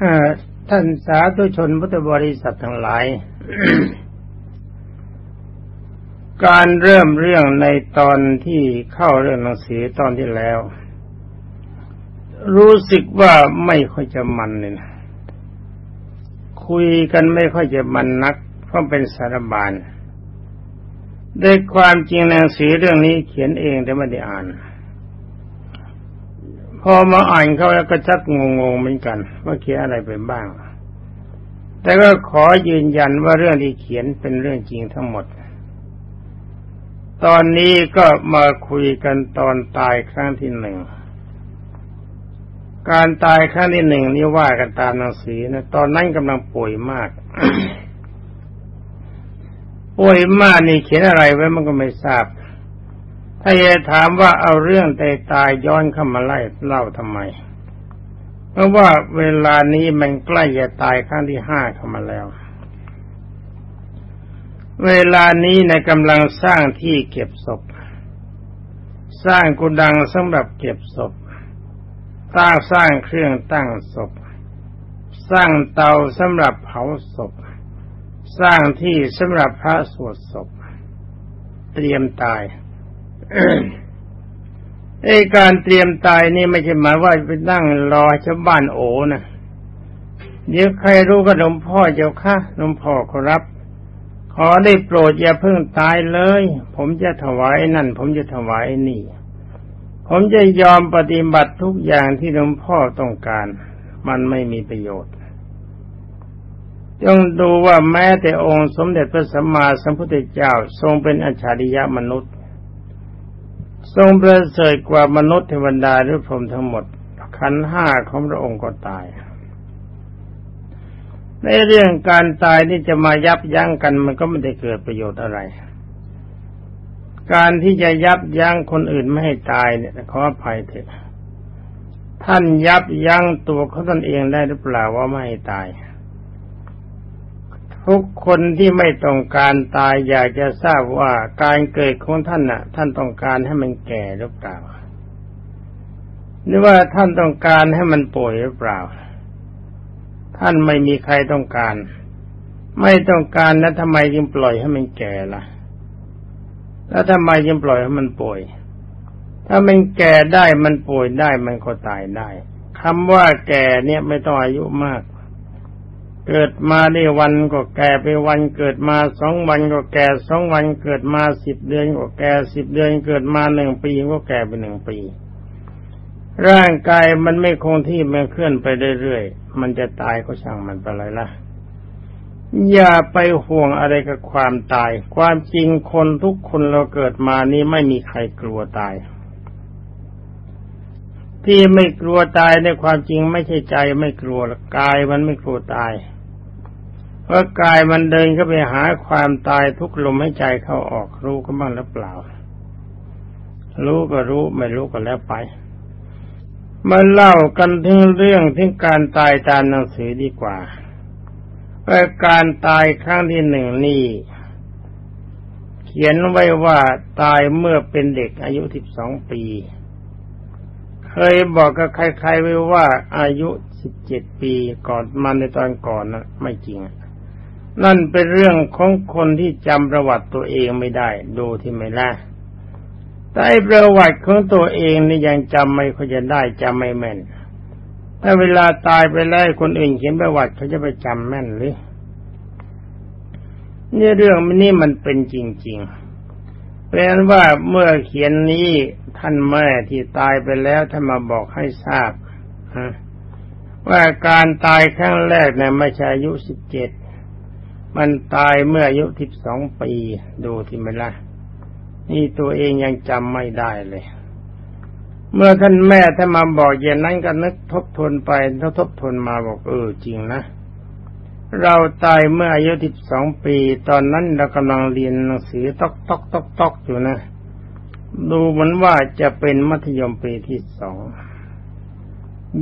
อท่านสาธุชนพุทธบริษัททั้งหลาย การเริ่มเรื่องในตอนที่เข้าเรื่องหนังสือตอนที่แล้ว รู้สึกว่าไม่ค่อยจะมันเลยนะคุยกันไม่ค่อยจะมันนัก เพราะเป็นสารบานด้วยความจริงหนังสือเรื่องนี้เขียนเองแต่ไม่ได้อ่าน พอมาอ่านเขาแล้วก็ชักงงๆเหมือนกันว่าเขียนอะไรไปบ้าง แต่ก็ขอยืนยันว่าเรื่องที่เขียนเป็นเรื่องจริงทั้งหมด ตอนนี้ก็มาคุยกันตอนตายครั้งที่หนึ่งการตายครั้งที่หนึ่งนี่ว่ากันตามหนังสือนะตอนนั้นกำลังป่วยมาก ป่วยมากนี่เขียนอะไรไว้มันก็ไม่ทราบ ถ้าจะถามว่าเอาเรื่องตายตายย้อนเข้ามาไล่เล่าทำไม เพราะว่าเวลานี้มันใกล้จะตายครั้งที่ห้าเข้ามาแล้ว เวลานี้ในกำลังสร้างที่เก็บศพ สร้างกุดังสำหรับเก็บศพตั้งสร้างเครื่องตั้งศพ สร้างเตาสำหรับเผาศพ สร้างที่สำหรับพระสวดศพ เตรียมตาย ไอ้การเตรียมตายนี่ไม่ใช่หมายว่าไปนั่งรอชาวบ้านโอนะเดี๋ยวใครรู้ก็หลวงพ่อเจ้าค่ะหลวงพ่อขอรับ ขอได้โปรดอย่าเพิ่งตายเลย ผมจะถวายนั่น ผมจะถวายนี่ ผมจะยอมปฏิบัติทุกอย่างที่หลวงพ่อต้องการ มันไม่มีประโยชน์จงดูว่าแม้แต่องค์สมเด็จพระสัมมาสัมพุทธเจ้าทรงเป็นอัจฉริยะมนุษย์ ทรงประเสริฐกว่ามนุษย์เทวดาหรือพรหมทั้งหมด ขันห้าของพระองค์ก็ตาย ในเรื่องการตายที่จะมายับยั้งกันมันก็ไม่ได้เกิดประโยชน์อะไร การที่จะยับยั้งคนอื่นไม่ให้ตายเนี่ยขออภัยเถอะท่านยับยั้งตัวเขาตนเองได้หรือเปล่าว่าไม่ให้ตาย ทุกคนที่ไม่ต้องการตายอยากจะทราบว่าการเกิดของท่านน่ะ ท่านต้องการให้มันแก่หรือเปล่า หรือว่าท่านต้องการให้มันป่วยหรือเปล่า ท่านไม่มีใครต้องการ ไม่ต้องการแล้วทำไมจึงปล่อยให้มันแก่ล่ะ แล้วทำไมจึงปล่อยให้มันป่วย ถ้ามันแก่ได้มันป่วยได้มันก็ตายได้คำว่าแก่เนี่ยไม่ต้องอายุมาก เกิดมาได้วันก็แก่ไปวันเกิดมาสองวันก็แก่สองวันเกิดมาสิบเดือนก็แก่สิบเดือนเกิดมาหนึ่งปีก็แก่ไปหนึ่งปี ร่างกายมันไม่คงที่มันเคลื่อนไปเรื่อยๆมันจะตายก็ช่างมันไปเลยล่ะ อย่าไปห่วงอะไรกับความตาย ความจริงคนทุกคนเราเกิดมานี้ไม่มีใครกลัวตายที่ไม่กลัวตายในความจริงไม่ใช่ใจไม่กลัวกายมันไม่กลัวตาย เพราะกายมันเดินเข้าไปหาความตายทุกลมให้ใจเข้าออกรู้ก็บ้างหรือเปล่า รู้ก็รู้ไม่รู้ก็แล้วไปมาเล่ากันถึงเรื่องถึงการตายตามหนังสือดีกว่าว่าการตายครั้งที่หนึ่งนี่เขียนไว้ว่าตายเมื่อเป็นเด็กอายุสิบสองปี เคยบอกกับใครๆไว้ว่าอายุสิบเจ็ดปีก่อนมาในตอนก่อนนะไม่จริง นั่นเป็นเรื่องของคนที่จำประวัติตัวเองไม่ได้ ดูที่ไม่ล่ะแต่ประวัติของตัวเองนี่ยังจำไม่ค่อยจะได้จำไม่แม่น ถ้าเวลาตายไปแล้วคนอื่นเขียนประวัติเขาจะไปจำแม่นหรือนี่เรื่องนี้มันเป็นจริงๆแปลว่าเมื่อเขียนนี้ท่านแม่ที่ตายไปแล้วท่านมาบอกให้ทราบว่าการตายครั้งแรกเนี่ยไม่ใช่อายุสิบเจ็ด มันตายเมื่ออายุสิบสองปี ดูที่ไม่ละนี่ตัวเองยังจำไม่ได้เลย เมื่อท่านแม่ท่านมาบอกอย่างนั้นก็นึกทบทวนไปทบทบทวนมาบอกเออจริงนะ เราตายเมื่ออายุสิบสองปี ตอนนั้นเรากำลังเรียนหนังสือตอกตอกตอกตอกอยู่นะ ดูเหมือนว่าจะเป็นมัธยมปีที่สอง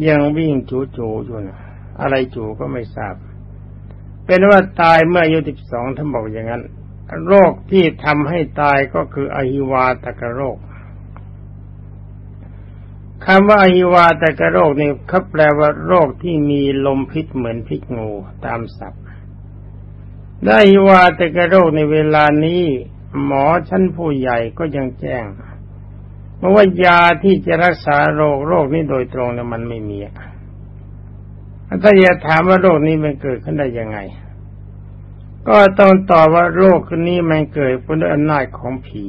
ยังวิ่งจูจูอยู่นะอะไรจูก็ไม่ทราบ เป็นว่าตายเมื่ออายุสิบสองท่านบอกอย่างนั้น โรคที่ทำให้ตายก็คืออหิวาตกโรคคำว่าอหิวาตกโรคนี่เขาแปลว่าโรคที่มีลมพิษเหมือนพิษงูตามศัพท์ได้วาตกโรคในเวลานี้หมอชั้นผู้ใหญ่ก็ยังแจ้งเพราะว่ายาที่จะรักษาโรคโรคนี้โดยตรงเนี่ยมันไม่มี ถ้าจะถามว่าโรคนี้มันเกิดขึ้นได้ยังไง ก็ต้องตอบว่าโรคนี้มันเกิดเพราะด้วยอำนาจของผี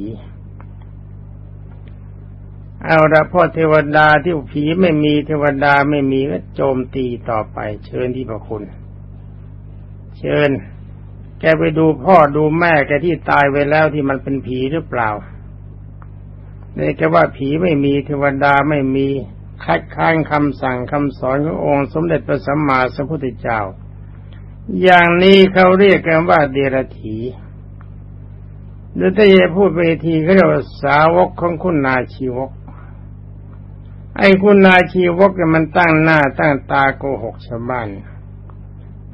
เอาละพ่อเทวดาที่ผีไม่มีเทวดาไม่มีก็โจมตีต่อไป เชิญที่พระคุณ เชิญ แกไปดูพ่อดูแม่แกที่ตายไปแล้วที่มันเป็นผีหรือเปล่าเนี่ยแกว่าผีไม่มีเทวดาไม่มี คัดค้านคำสั่งคำสอนขององค์สมเด็จพระสัมมาสัมพุทธเจ้า อย่างนี้เขาเรียกกันว่าเดรัจฉีหรือถ้าจะพูดไปทีเขาเรียกว่าสาวกของคุณนาชีวก ไอ้คุณนาชีวกมันตั้งหน้าตั้งตาโกหกชาวบ้าน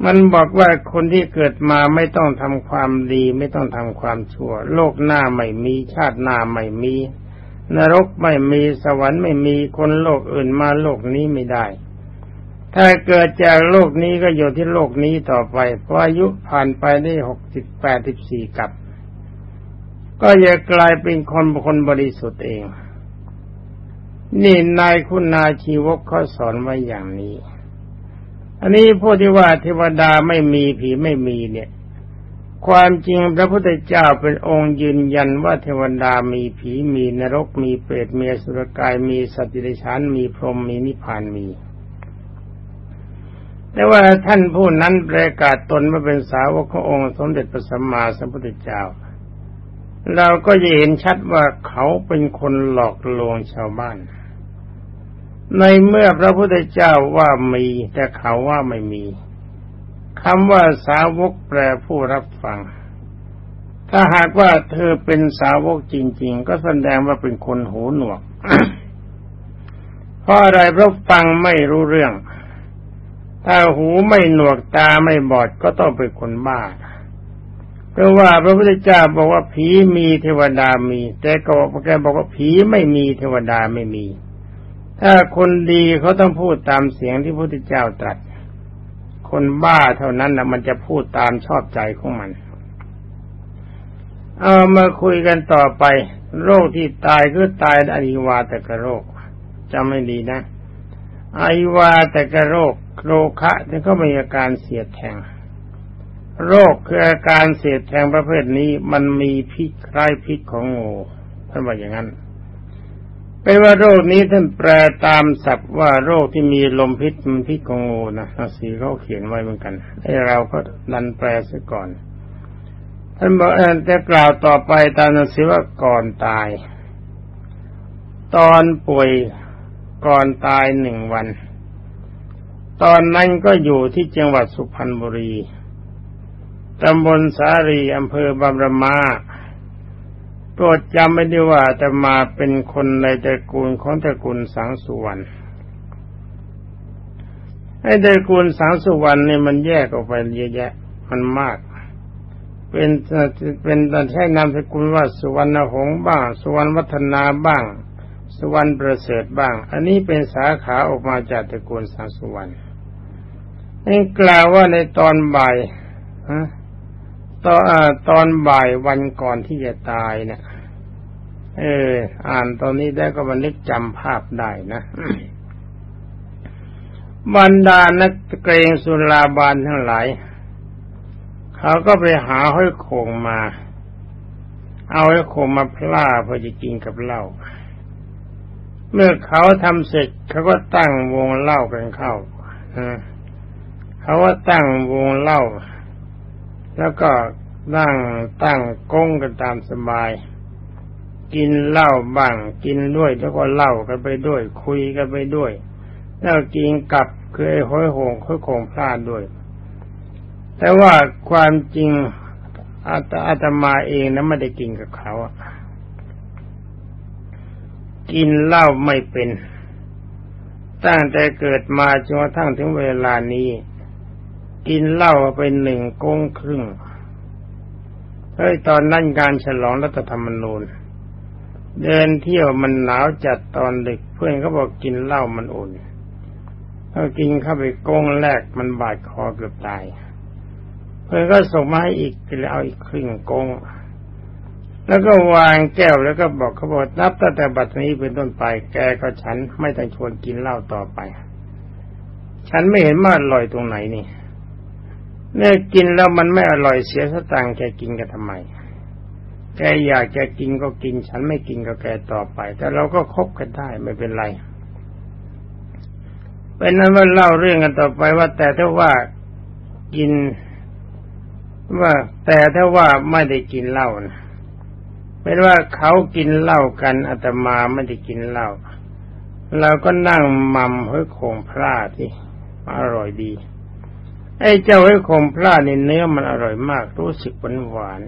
มันบอกว่าคนที่เกิดมาไม่ต้องทำความดี ไม่ต้องทำความชั่ว โลกหน้าไม่มีชาติหน้าไม่มี นรกไม่มีสวรรค์ไม่มีคนโลกอื่นมาโลกนี้ไม่ได้ ถ้าเกิดจากโลกนี้ก็อยู่ที่โลกนี้ต่อไปเพราะอายุผ่านไปได้หกสิบแปดสิบสี่กับ ก็จะกลายเป็นคนคคลบริสุทธิ์เอง นี่นายคุณนาชีวกเขาสอนไว้อย่างนี้ อันนี้พูดที่ว่าเทวดาไม่มีผีไม่มีเนี่ย ความจริงพระพุทธเจ้าเป็นองค์ยืนยันว่าเทวดามีผีมีนรกมีเปรตมีสุรกายมีสัตว์ดิเรกชันมีพรหมมีนิพพานมี แต่ว่าท่านผู้นั้นประกาศตนว่าเป็นสาวกขององค์สมเด็จพระสัมมาสัมพุทธเจ้า เราก็จะเห็นชัดว่าเขาเป็นคนหลอกลวงชาวบ้าน ในเมื่อพระพุทธเจ้าว่ามีแต่เขาว่าไม่มี คำว่าสาวกแปลผู้รับฟัง ถ้าหากว่าเธอเป็นสาวกจริง ๆ ก็แสดงว่าเป็นคนหูหนวก เพราะอะไรเพราะฟังไม่รู้เรื่อง ถ้าหูไม่หนวกตาไม่บอดก็ต้องเป็นคนบ้าเพราะว่าพระพุทธเจ้าบอกว่าผีมีเทวดามี แต่ก็แกบอกว่าผีไม่มีเทวดาไม่มี ถ้าคนดีเขาต้องพูดตามเสียงที่พระพุทธเจ้าตรัส คนบ้าเท่านั้นนะมันจะพูดตามชอบใจของมัน เอามาคุยกันต่อไป โรคที่ตายคือตายอหิวาตกโรคจำไม่ดีนะอหิวาตกโรคโรคะที่เขามีอาการเสียดแทง โรคคืออาการเสียดแทงประเภทนี้มันมีพิษคล้ายพิษของงูท่านบอกอย่างนั้น เป็นว่าโรคนี้ท่านแปลตามศัพท์ว่าโรคที่มีลมพิษมันพิษของงูนะนังสือเขาเขียนไว้เหมือนกัน ให้เราก็ดันแปลซะก่อน ท่านบอกจะกล่าวต่อไปตามนังสือว่าก่อนตาย ตอนป่วยก่อนตายหนึ่งวัน ตอนนั้นก็อยู่ที่จังหวัดสุพรรณบุรีตำบลสารีอำเภอบำรมา โปรดจำไม่ได้ว่าจะมาเป็นคนในตระกูลของตระกูลสังสุวรรณไอ้ตระกูลสังสุวรรณเนี่ยมันแยกออกไปเยอะแยะมันมาก เป็นเป็นตใช้นามสกุลว่าสุวรรณหงบ้าง สุวรรณวัฒนาบ้าง สุวรรณประเสริฐบ้าง อันนี้เป็นสาขาออกมาจากตระกูลสังสุวรรณนี่กล่าวว่าในตอนบ่ายฮะตอนตอนบ่ายวันก่อนที่จะตายเนะี่ย เออ อ่านตอนนี้ได้ก็มันนึกจำภาพได้นะบรรดานักเกรงสุราบานทั้งหลาย เขาก็ไปหาห้อยโขงมา เอาห้อยโขงมาพล่าเพื่อจะกินกับเหล้าเมื่อเขาทำเสร็จเขาก็ตั้งวงเล่ากันเข้าเขาว่าตั้งวงเล่า แล้วก็นั่งตั้งก้งกันตามสบาย กินเหล้าบ้าง กินด้วยแล้วก็เล่ากันไปด้วย คุยกันไปด้วย แล้วกินกับเคยห้อยหงค่อยคงพลาดด้วย แต่ว่าความจริงอาตอาตมาเองนะไม่ได้กินกับเขาอะกินเหล้าไม่เป็น ตั้งแต่เกิดมาจนกระทั่งถึงเวลานี้ กินเหล้าไปหนึ่งกงครึ่งเฮ้ยตอนนั้นการฉลองรัฐธรรมนูญ เดินเที่ยวมันหนาวจัดตอนดึก เพื่อนเขาบอกกินเหล้ามันอุ่นพอกินเข้าไปกงแรกมันบาดคอเกือบตาย เพื่อนก็ส่งมาให้อีกเลยเอาอีกครึ่งกง แล้วก็วางแก้วแล้วก็บอกเขาบอกนับตั้งแต่บัดนี้เป็นต้นไป แกก็ฉันไม่ต้องชวนกินเหล้าต่อไป ฉันไม่เห็นมาอร่อยตรงไหนนี่เนี่ยกินแล้วมันไม่อร่อยเสียสตังค์แกกินกันทำไม แกอยากจะกินก็กิน ฉันไม่กินก็แกต่อไป แต่เราก็คบกันได้ไม่เป็นไรเป็นนั้นว่าเล่าเรื่องกันต่อไปว่า แต่ถ้าว่ากิน ว่า แต่ถ้าว่าไม่ได้กินเหล้านะเป็นว่าเขากินเหล้ากันอาตมาไม่ได้กินเหล้าเราก็นั่งมัมเฮ้ยคงพลาที่อร่อยดี ไอ้เจ้าไอ้คมพลาดนี่เนื้อมันอร่อยมากรู้สึกหวานหวาน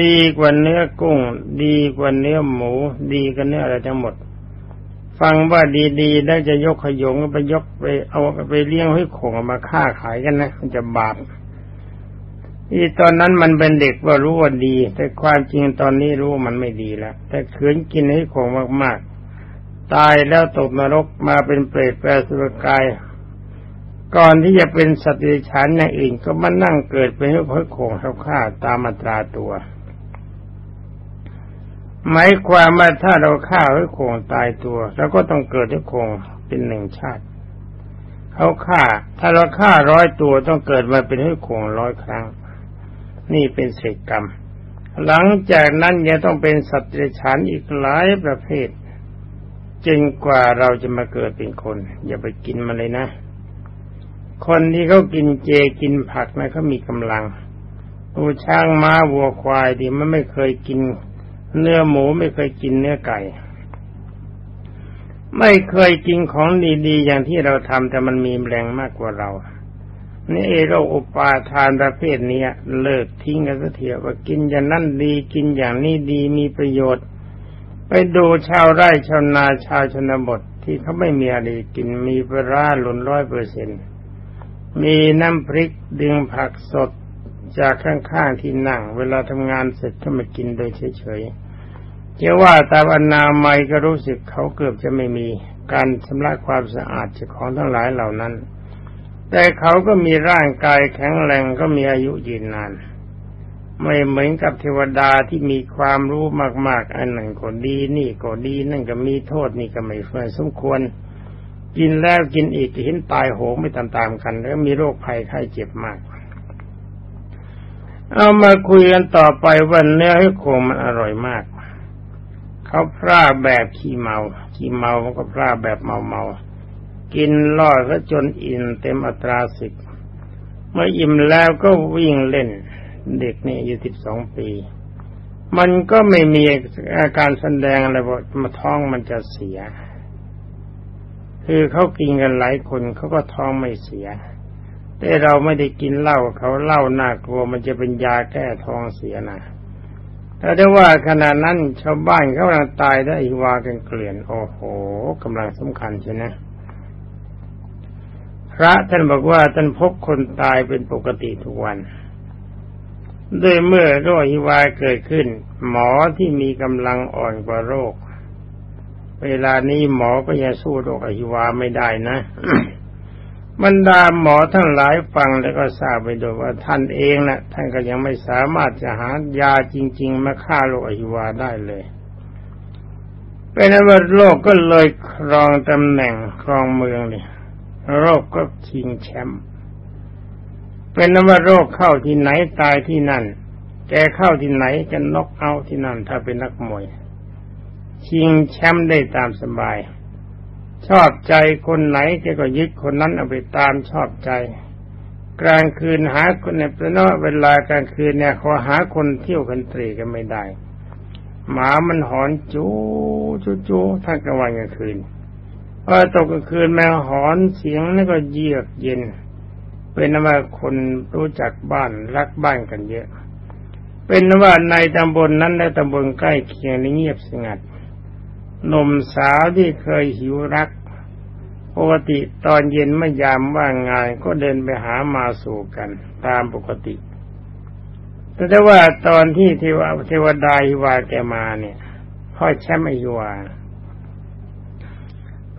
ดีกว่าเนื้อกุ้ง ดีกว่าเนื้อหมู ดีกว่าเนื้ออะไรทั้งหมด ฟังว่าดีๆแล้จะยกขยงไปยกไปเอาไปเลี้ยงให้คงมาฆ่าขายกันนะมันจะบาปที่ตอนนั้นมันเป็นเด็กว่ารู้ว่าดี แต่ความจริงตอนนี้รู้มันไม่ดีแล้วแต่ขืนกินให้คงมากๆ ตายแล้วตกนรกมาเป็นเปรตแปรสุรกายก่อนที่จะเป็นสัตว์เดรัจฉานอย่างอื่นก็มานั่งเกิดเป็นพระโคงเขาฆ่าตามมาตราตัว หมายความว่าถ้าเราฆ่าพระโคงตายตัวเราก็ต้องเกิดพระโคงเป็นหนึ่งชาติเขาฆ่า ถ้าเราฆ่าร้อยตัวต้องเกิดมาเป็นพระโคงร้อยครั้ง นี่เป็นเศษกรรม หลังจากนั้นยังต้องเป็นสัตว์เดรัจฉานอีกหลายประเภทจึงกว่าเราจะมาเกิดเป็นคน อย่าไปกินมันเลยนะ คนที่เขากินเจกินผักนะเขามีกำลังดูช้างม้าวัวควายที่มันไม่เคยกิน เนื้อหมูไม่เคยกินเนื้อไก่ ไม่เคยกินของดีๆ อย่างที่เราทำแต่มันมีแรงมากกว่าเรานี่เอโรคอุปาทานประเภทนี้เลิกทิ้งกันสักทีว่ากินอย่างนั้นดีกินอย่างนี้ดีมีประโยชน์ ไปดูชาวไร่ชาวนาชาวชนบทที่เขาไม่มีอะไรกินมีปลาหล่นร้อยเปอร์เซ็นมีน้ำพริกดึงผักสดจากข้างๆที่นั่ง เวลาทำงานเสร็จก็มากินโดยเฉยๆ จะว่าตามอนามัยก็รู้สึกเขาเกือบจะไม่มีการชำระความสะอาดจากของทั้งหลายเหล่านั้น แต่เขาก็มีร่างกายแข็งแรงก็มีอายุยืนนาน ไม่เหมือนกับเทวดาที่มีความรู้มาก ๆ อันหนึ่งก็ดีนี่ก็ดีนั่นก็มีโทษนี่ก็ไม่ควรสมควร กินแล้วกินอีกเห็นตายโหงไม่ตามๆกัน แล้วมีโรคภัยไข้เจ็บมาก เอามาคุยกันต่อไปว่าเนื้อให้โคงมันอร่อยมาก เขาพร่าแบบขี้เมา ขี้เมามันก็พร่าแบบเมาเมากินล่อก็จนอิ่มเต็มอัตราสิบเมื่ออิ่มแล้วก็วิ่งเล่น เด็กนี่อายุสิบสองปี มันก็ไม่มีอาการแสดงอะไรว่ามาท้องมันจะเสีย คือเขากินกันหลายคนเขาก็ท้องไม่เสีย แต่เราไม่ได้กินเหล้าเขาเหล้าน่ากลัวมันจะเป็นยาแก้ท้องเสียนะ แต่ได้ว่าขณะนั้นชาวบ้านเขากำลังตายได้วากันเกลื่อน โอ้โหกำลังสำคัญใช่ไหมพระท่านบอกว่าท่านพบคนตายเป็นปกติทุกวันด้วยเมื่อโรคฮิวาเกิดขึ้น หมอที่มีกำลังอ่อนกว่าโรค เวลานี้หมอก็ยังสู้โรคอหิวาไม่ได้นะ บรรดาหมอทั้งหลายฟังแล้วก็ทราบไปโดยว่าท่านเองนะท่านก็ยังไม่สามารถจะหายาจริง ๆ มาฆ่าโรคอหิวาได้เลยเป็นว่าโรคก็เลยครองตำแหน่งครองเมืองเลยโรคก็ชิงแชมป์เป็นว่าโรคเข้าที่ไหนตายที่นั่น แกเข้าที่ไหนจะนกเอาที่นั่น ถ้าเป็นนักมวย ชิงแชมป์ได้ตามสบาย ชอบใจคนไหนแกก็ยึดคนนั้นเอาไปตามชอบใจ กลางคืนหาคนเนี่ยเป็นว่าเวลากลางคืนเนี่ยขาหาคนเที่ยวกันตรีกันไม่ได้ หมามันหอนจูจูจูทั้งกลางวันกลางคืนพอตกกลางคืนแมวหอนเสียงนั่นก็เยือกเย็น เป็นว่าคนรู้จักบ้านรักบ้านกันเยอะ เป็นว่าในตำบลนนั้นและตำบลใกล้เคียงนี่เงียบสงัด หนุ่มสาวที่เคยหิวรักปกติตอนเย็นเมื่อยามว่างงานก็เดินไปหามาสู่กัน ตามปกติ แต่ว่าตอนที่เทวเทวดาฮิวาแกมาเนี่ย พ่อแชมป์อายุวา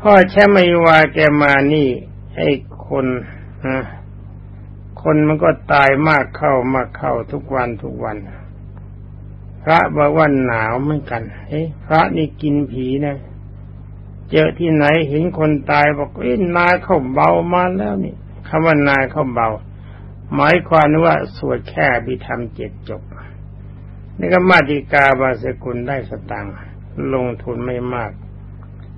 พ่อแชมป์อายุวาแกมานี่ ไอ้คนฮะคนมันก็ตายมากเข้ามากเข้าทุกวันทุกวัน พระบอกว่าหนาวเหมือนกันเฮ้พระนี่กินผีนะเจอที่ไหนเห็นคนตายบอกเอ้ยนายเข้าเบามาแล้วนี่คำว่านายเข้าเบา หมายความว่าสวดแค่บิธรรมเจ็ดจบนี่ก็มาติกาบาสกุลได้สตังค์ลงทุนไม่มาก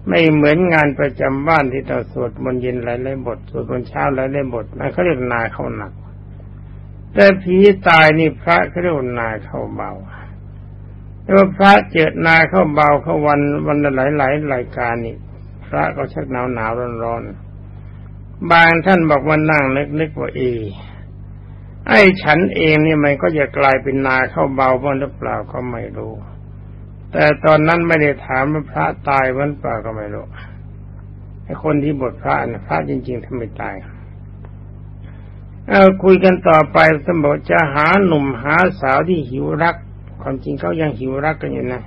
ไม่เหมือนงานประจำบ้านที่เราสวดมนต์เย็นหลายๆบทสวดมนต์เช้าหลายๆบทนั่นเขาเรียกนายเข้าหนัก แต่ผีตายนี่พระเขาเรียกนายเข้าเบา แต่ว่าพระเจดนาเข้าเบาเข้าวันวันหลายหลายรายการนี่พระก็ชักหนาวหนาวร้อนร้อนบางท่านบอกว่านั่งนึกๆว่าเอไอ้ฉันเองนี่มันก็จะกลายเป็นนาเข้าเบาบ้างหรือเปล่าก็ไม่รู้ แต่ตอนนั้นไม่ได้ถามว่าพระตายวันเปล่าก็ไม่รู้ไอ้คนที่บทพระนะพระจริงๆทำไม่ตายเอาคุยกันต่อไปสมบอกจะหาหนุ่มหาสาวที่หิวรัก ความจริงเขายังหิวรักกันอยู่นะ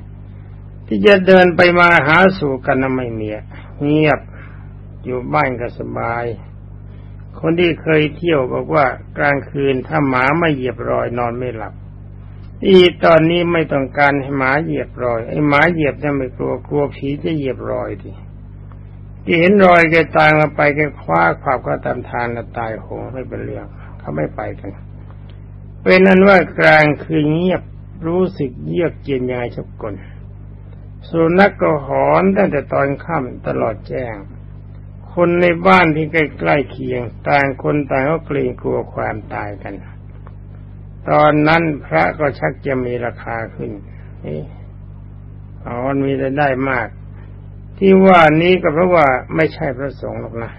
ที่จะเดินไปมาหาสู่กันนะไม่มียเงียบอยู่บ้านก็สบาย คนที่เคยเที่ยวบอกว่ากลางคืนถ้าหมาไม่เหยียบรอยนอนไม่หลับอีตอนนี้ไม่ต้องการให้หมาเหยียบรอย ไอ้หมาเหยียบจะไม่กลัวกลัวผีจะเหยียบรอยทีที่เห็นรอยแกตายมาไปแกคว้าขวาบก็ตามทานแล้วตายโหงไม่เป็นเรื่องเขาไม่ไปกัน เป็นนั้นว่ากลางคืนเงียบ รู้สึกเยือกเย็นยายชกกลสุนัขกก็หอนตั้งแต่ตอนค่ำตลอดแจ้ง คนในบ้านที่ใกล้ๆเคียง ต่างคนต่างก็เกรงกลัวความตายกัน ตอนนั้นพระก็ชักจะมีราคาขึ้นนี่อ๋อมันมีแต่ได้มาก ที่ว่านี้ก็เพราะว่าไม่ใช่พระสงฆ์หรอกนะ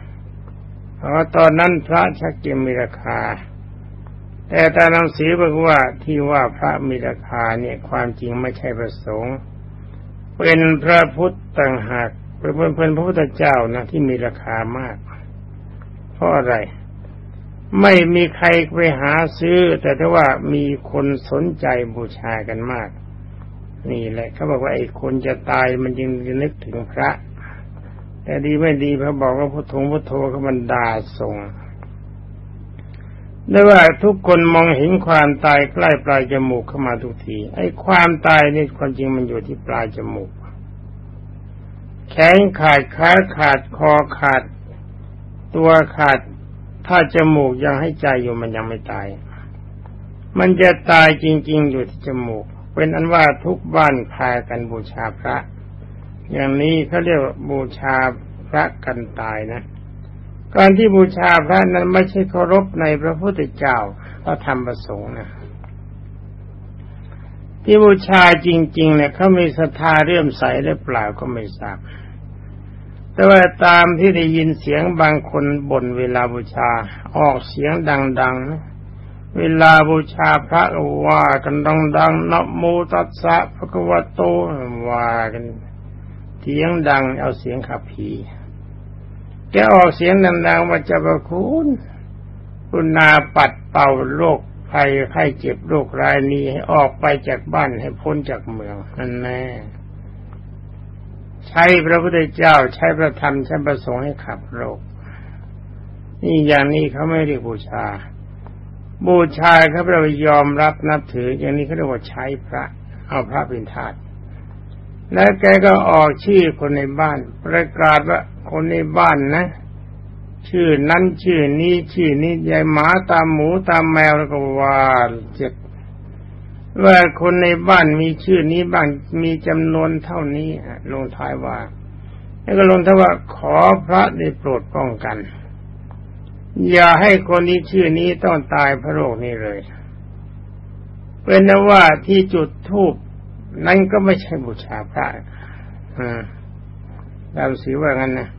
เพราะตอนนั้นพระชักจะมีราคา แต่ตาหนังสือบอกว่าที่ว่าพระมีราคาเนี่ยความจริงไม่ใช่พระสงฆ์เป็นพระพุทธต่างหากเป็นเพื่อนพระพุทธเจ้านะที่มีราคามาก เพราะอะไร ไม่มีใครไปหาซื้อ แต่ถ้าว่ามีคนสนใจบูชากันมาก นี่แหละเขาบอกว่าไอ้คนจะตายมันจึงนึกถึงพระ แต่ดีไม่ดีพระบอกว่าพุทโธพุทโธเขามันด่าส่ง ได้ว่าทุกคนมองเห็นความตายใกล้ปลายจมูกเข้ามาทุกที ไอ้ความตายนี่ความจริงมันอยู่ที่ปลายจมูก แขนขาดขาขาดคอขาด ตัวขาด ถ้าจมูกยังให้ใจอยู่มันยังไม่ตาย มันจะตายจริง ๆ อยู่ที่จมูก เป็นอันว่าทุกบ้านพากันบูชาพระ อย่างนี้เขาเรียกว่าบูชาพระกันตายนะ การที่บูชาพระนั้นไม่ใช่เคารพในพระพุทธเจ้าพระธรรมประสงค์นะที่บูชาจริง ๆ เนี่ยเขามีศรัทธาเรื่มใสหรือเปล่าก็ไม่ทราบ แต่ว่าตามที่ได้ยินเสียงบางคนบ่นเวลาบูชาออกเสียงดังๆนะเวลาบูชาพระว่ากันดังๆนะโมตัสสะพระกวโตว่ากันเสียงดังเอาเสียงขับผี แกออกเสียงดังๆว่าจะประคุณคุณนาปัดเป่าโรคภัยไข้เจ็บโรครายนี้ให้ออกไปจากบ้านให้พ้นจากเมืองนั่นแน่ใช้พระพุทธเจ้าใช้พระธรรมใช้ประสงค์ให้ขับโรค นี่อย่างนี้เขาไม่เรียกบูชา บูชาเขาเรายอมรับนับถือ อย่างนี้เขาเรียกว่าใช้พระ เอาพระเป็นทาสแล้วแกก็ออกชื่อคนในบ้าน ประกาศว่า คนในบ้านนะ ชื่อนั้นชื่อนี้ชื่อนี้ยายหมาตามหมูตามแมวแล้วก็ว่าเจ็บว่าคนในบ้านมีชื่อนี้บ้างมีจำนวนเท่านี้ลงท้ายว่า แล้วก็ลงท้ายว่าขอพระได้โปรดป้องกัน อย่าให้คนนี้ชื่อนี้ต้องตายพระโรคนี้เลยเป็นนว่าที่จุดทูบนั่นก็ไม่ใช่บูชาพระอ่าดาวสีว่างั้นนะ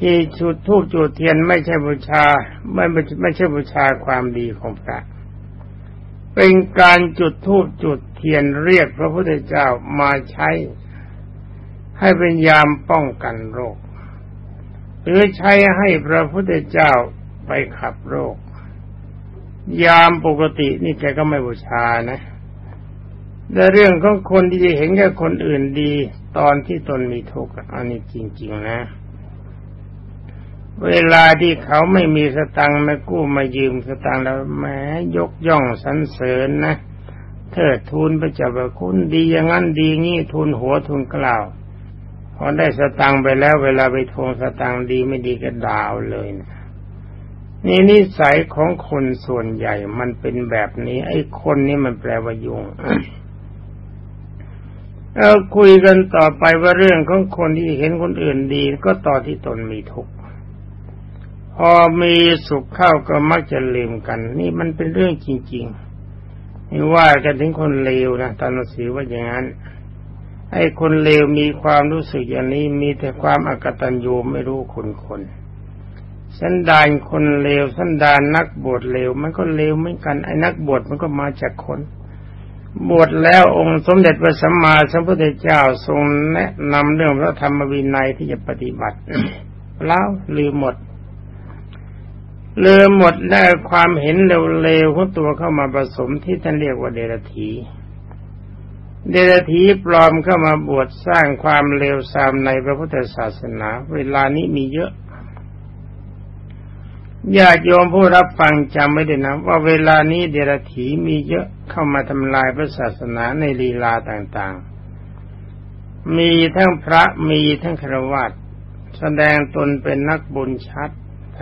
ที่จุดทูบจุดเทียนไม่ใช่บูชา ไม่ไม่ใช่บูชาความดีของพระ เป็นการจุดธูปจุดเทียนเรียกพระพุทธเจ้ามาใช้ ให้เป็นยามป้องกันโรค หรือใช้ให้พระพุทธเจ้าไปขับโรค ยามปกตินี่แกก็ไม่บูชานะแต่เรื่องของคนที่จะเห็นแก่คนอื่นดี ตอนที่ตนมีทุกข์อันนี้จริง ๆ นะ เวลาที่เขาไม่มีสตังค์มากู้มายืมสตังค์แล้วแม้ยกย่องสรรเสริญนะเทิดทูนพระเจ้าประคุณดีอย่างนั้นดีงี้ทุนหัวทุนกล่าวพอได้สตังค์ไปแล้ว เวลาไปทวงสตังค์ดีไม่ดีก็ด่าวเลยนะนี่นิสัยของคนส่วนใหญ่มันเป็นแบบนี้ ไอ้คนนี้มันแปลว่ายุงเราคุยกันต่อไปว่าเรื่องของคนที่เห็นคนอื่นดีก็ต่อที่ตนมีทุกข์ พอมีสุขเข้าก็มักจะลืมกัน นี่มันเป็นเรื่องจริงๆนี่ว่ากันถึงคนเลวนะตอนนังสือว่าอย่างนั้นไอ้คนเลวมีความรู้สึกอย่างนี้มีแต่ความอกตัญญูไม่รู้คุณคนสันดานคนเลวสันดานนักบวชเลวมันก็เลวเหมือนกันไอ้นักบวชมันก็มาจากคน บวชแล้วองค์สมเด็จพระสัมมาสัมพุทธเจ้าทรงแนะนำเรื่องพระธรรมวินัยที่จะปฏิบัติแล้วลืมหมด ลืมหมดได้ความเห็นเร็วๆของตัวเข้ามาผสมที่ท่านเรียกว่าเดรธีเดรธีปลอมเข้ามาบวชสร้างความเลวทรามในพระพุทธศาสนา เวลานี้มีเยอะญาติโยมผู้รับฟังจำไม่ได้นะว่าเวลานี้เดรัจฉีมีเยอะเข้ามาทำลายพระศาสนาในลีลาต่างๆ มีทั้งพระมีทั้งครวัตแสดงตนเป็นนักบุญชัด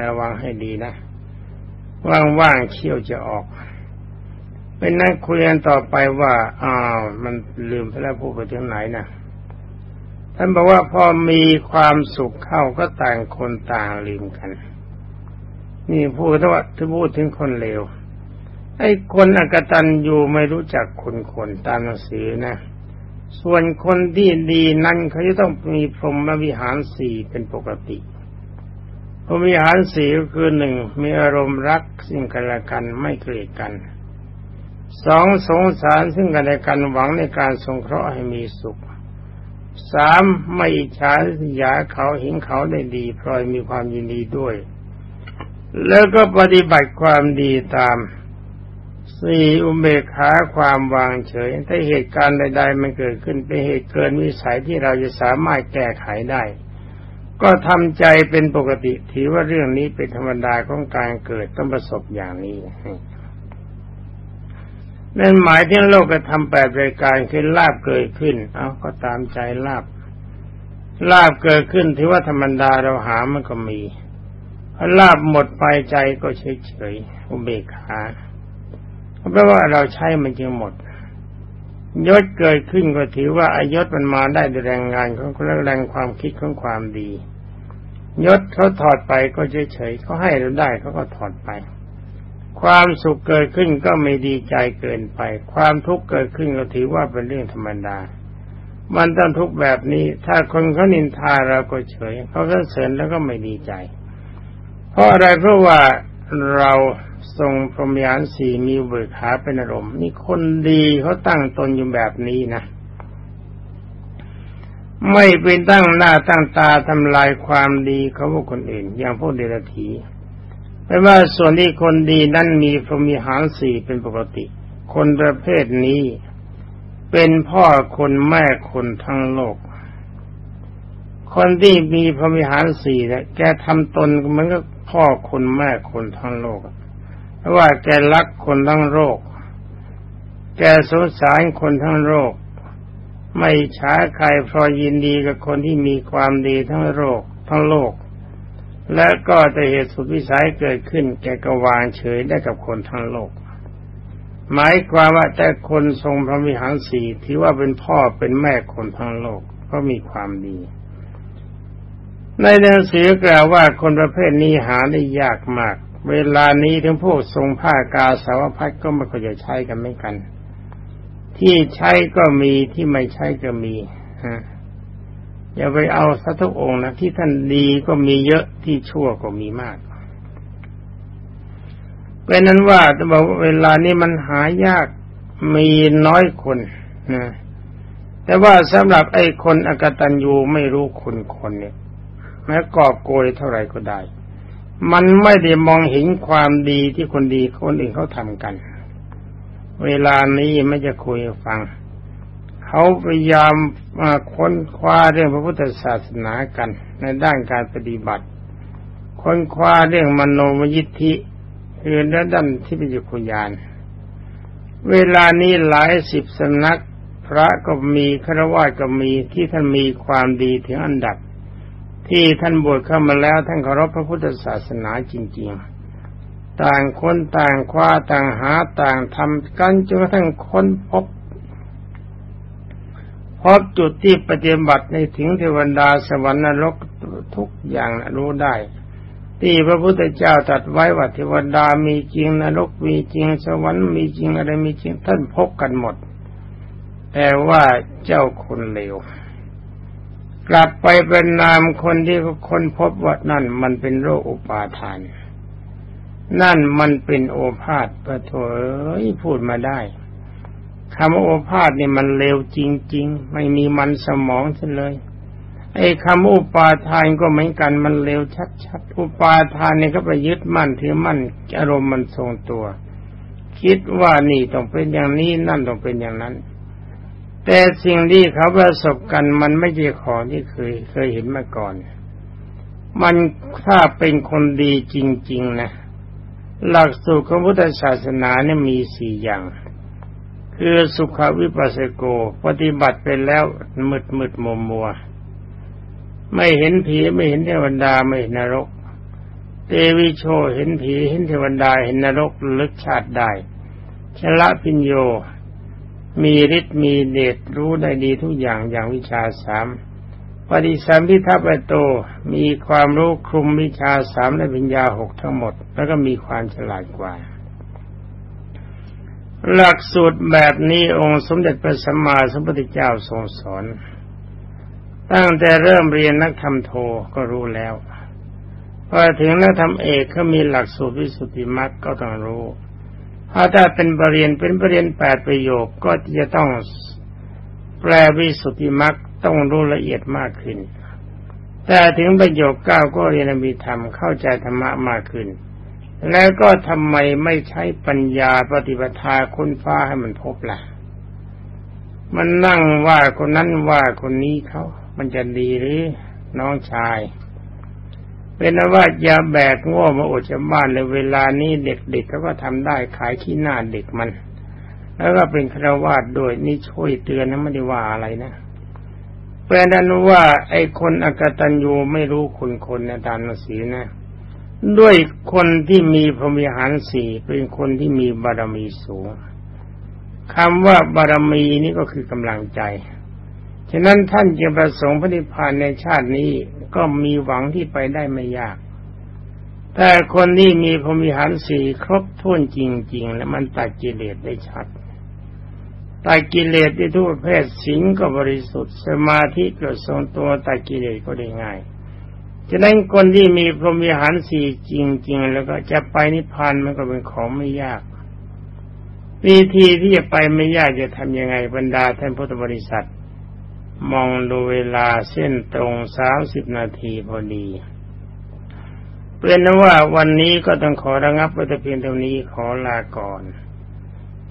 ระวังให้ดีนะ ว่างๆเชี่ยวจะออกเป็นนักคุยกันต่อไปว่า อ้าว มันลืมไปแล้วพูดไปถึงไหนนะท่านบอกว่าพอมีความสุขเข้าก็ต่างคนต่างลืมกัน นี่พูดว่าถ้าพูดถึงคนเลวไอ้คนอกตันอยู่ไม่รู้จักคนคนตามหนังสือนะ ส่วนคนที่ดีนั้นเขาจะต้องมีพรหมวิหารสี่เป็นปกติ วิหารสี่ก็คือหนึ่งมีอารมณ์รักซึ่งกันและกันไม่เกลียดกันสองสงสารซึ่งกันและกันหวังในการสงเคราะห์ให้มีสุขสามไม่อิจฉาสยาเขาห็นเขาได้ดีพลอยมีความยินดีด้วย แล้วก็ปฏิบัติความดีตามสี่อุเบกขาความวางเฉย ถ้าเหตุการณ์ใดๆมันเกิดขึ้นเป็นเหตุเกินวิสัยที่เราจะสามารถแก้ไขได้ ก็ทำใจเป็นปกติถือว่าเรื่องนี้เป็นธรรมดาของการเกิดต้องประสบอย่างนี้นั่นหมายถึงโลกกระทำแปดรายการคือลาบเกิดขึ้น เอาก็ตามใจลาบลาบเกิดขึ้นถือว่าธรรมดาเราหามันก็มีลาบหมดไปใจก็เฉยเฉยอุเบกขาเพราะว่าเราใช้มันจึงหมด ยศเกิดขึ้นก็ถือว่าอายศมันมาได้ด้วยแรงงานของแรงความคิดของความดี ยศเขาถอดไปก็เฉยเฉยเขาให้เราได้เขาก็ถอดไป ความสุขเกิดขึ้นก็ไม่ดีใจเกินไป ความทุกข์เกิดขึ้นก็ถือว่าเป็นเรื่องธรรมดา มันต้องทุกแบบนี้ ถ้าคนเขานินทาเราก็เฉยเขาเสริญแล้วก็ไม่ดีใจ เพราะอะไรเพราะว่าเรา ทรงพรหมยานสี่มีเบิกขาเป็นอารมณ์นี่คนดีเขาตั้งตนอยู่แบบนี้นะ ไม่เป็นตั้งหน้าตั้งตาทำลายความดีเขาพวกคนอื่น อย่างพวกเดรัจฉีแปลว่าส่วนที่คนดีนั้นมีพรหมีหารสี่เป็นปกติ คนประเภทนี้เป็นพ่อคนแม่คนทั้งโลก คนที่มีพรหมิหารสี่เนี่ยแกทำตนเหมือนกับพ่อคนแม่คนทั้งโลกเพราะ ว่าแกรักคนทั้งโลกแกสงสารคนทั้งโลกไม่ช้าใครพอยินดีกับคนที่มีความดีทั้งโลกทั้งโลก และก็แต่เหตุสุดวิสัยเกิดขึ้น แกก็วางเฉยได้กับคนทั้งโลก หมายความว่าแต่คนทรงพระวิหารสีที่ว่าเป็นพ่อเป็นแม่คนทั้งโลกก็มีความดีในหนังสือกล่าวว่าคนประเภทนี้หาได้ยากมาก เวลานี้ทั้งพวกทรงผ้ากาสาวพัดก็ไม่ค่อยจะใช้กันไม่กัน ที่ใช้ก็มีที่ไม่ใช้ก็มีฮะอย่าไปเอาสัทุกองนะที่ท่านดีก็มีเยอะที่ชั่วก็มีมากเป็นนั้นว่าจะบอกเวลานี้มันหายากมีน้อยคนนะแต่ว่าสำหรับไอ้คนอกตัญญูไม่รู้คุณคนเนี่ยแม้กอบโกยเท่าไหร่ก็ได้ มันไม่ได้มองเห็นความดีที่คนดีคนอื่นเขาทำกัน เวลานี้ไม่จะคุยฟัง เขาพยายามมาค้นคว้าเรื่องพระพุทธศาสนากัน ในด้านการปฏิบัติ ค้นคว้าเรื่องมโนมยิทธิคือด้านที่เป็นยุคยาน เวลานี้หลายสิบสำนัก พระก็มีฆราวาสก็มีที่ท่านมีความดีถึงอันดับ ที่ท่านบวชเข้ามาแล้วท่านเคารพพระพุทธศาสนาจริง ๆ ต่างคนต่างคว้าต่างหาต่างทำกันจนกระทั่งค้นพบ พบจุดที่ปฏิบัติในถึงเทวดาสวรรค์นรกทุกอย่างรู้ได้ ที่พระพุทธเจ้าตรัสไว้ว่าเทวดามีจริงนรกมีจริงสวรรค์มีจริงอะไรมีจริงท่านพบกันหมด แต่ว่าเจ้าคนเลว กลับไปเป็นนามคนที่คนพบว่านั่นมันเป็นโรคอุปาทาน นั่นมันเป็นโอภาษประโถยพูดมาได้คำว่าโอภาษนี่มันเลวจริง ๆ ไม่มีมันสมองเฉเลยไอ้คำอุปาทานก็เหมือนกันมันเลวชัดๆอุปาทานนี่ก็ไปยึดมั่นถือมั่นอารมณ์มันทรงตัว คิดว่านี่ต้องเป็นอย่างนี้นั่นต้องเป็นอย่างนั้น แต่สิ่งที่เขาประสบกันมันไม่ใช่ของที่เคยเคยเห็นมาก่อน มันถ้าเป็นคนดีจริง ๆ นะ หลักสูตรของพุทธศาสนาเนี่ยมีสี่อย่าง คือสุขวิปัสสโก ปฏิบัติไปแล้วมืดมืดมัวมัวไม่เห็นผีไม่เห็นเทวดาไม่เห็นนรก เตวิโชเห็นผีเห็นเทวดาเห็นนรกลึกชาติได้ชละพิญโย มีฤทธิ์มีเดชรู้ได้ดีทุกอย่างอย่างวิชาสามปฏิสัมพิทัปโตมีความรู้คลุมวิชาสามและวิญญาหกทั้งหมด แล้วก็มีความฉลาดกว่า หลักสูตรแบบนี้องค์สมเด็จพระสัมมาสัมพุทธเจ้าทรงสอน ตั้งแต่เริ่มเรียนนักธรรมโทก็รู้แล้วพอถึงนักธรรมเอกเขามีหลักสูตรวิสุทธิมรรคก็ต้องรู้ ถ้าถ้าเป็นปรริญญาเป็นปรริญญาแปดประโยคก็จะต้องแปลวิสุทธิมรรคต้องรู้ละเอียดมากขึ้น แต่ถึงประโยคเก้าก็เรียนมีธรรมเข้าใจธรรมะมากขึ้น แล้วก็ทำไมไม่ใช้ปัญญาปฏิปทาค้นฟ้าให้มันพบละ่ะ มันนั่งว่าคนนั้นว่าคนนี้เขา มันจะดีหรือน้องชาย เป็นว่าอย่าแบกง้อมาอดจากบ้านเลยเวลานี้เด็กๆเขาก็ทำได้ขายขี้หน้าเด็กมัน แล้วก็เป็นครวาสโดยนี่ช่วยเตือนนะไม่ได้ว่าอะไรนะเป็นนั้นว่า ไอ้คนอกตัญญูไม่รู้คุณคนนะตามหนังสือนะ ด้วยคนที่มีพรหมิหารสี่เป็นคนที่มีบารมีสูงคำว่าบารมีนี่ก็คือกำลังใจ ฉะนั้นท่านจะประสงค์พระนิพพานในชาตินี้ ก็มีหวังที่ไปได้ไม่ยาก แต่คนที่มีพรมิหารสี่ครบถ้วนจริง ๆ แล้วมันตัดกิเลสได้ชัดตัดกิเลสได้ทุกประเภทสิงก็บริสุทธิ์ สมาธิก็ทรงตัวตัดกิเลสก็ได้ง่ายฉะนั้นคนที่มีพรหมิหารสี่จริง ๆ แล้วก็จะไปนิพพานมันก็เป็นของไม่ยากวิธีที่จะไปไม่ยากจะทำยังไงบรรดาท่านพุทธบริษัท มองดูเวลาเส้นตรงสามสิบนาทีพอดีเป็นนว่าวันนี้ก็ต้องขอระงับไว้แต่เพียงเท่านี้ขอลาก่อน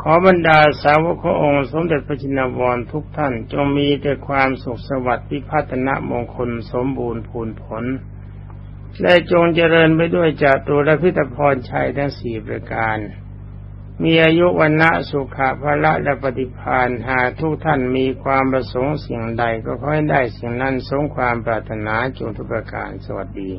ขอบรรดาสาวกขององค์ สมเด็จพระจินวรทุกท่าน จงมีแต่ความสุขสวัสดิ์พิพัฒนมงคลสมบูรณ์พูนผล และจงเจริญไปด้วยจากตัวและพิตรพรชัยทั้งสี่ประการ มีอายุวันละสุขะพละและปฏิพานหาทุกท่านมีความประสงค์สิ่งใดก็ขอให้ได้สิ่งนั้นสงความปรารถนาจงทุกประการสวัสดี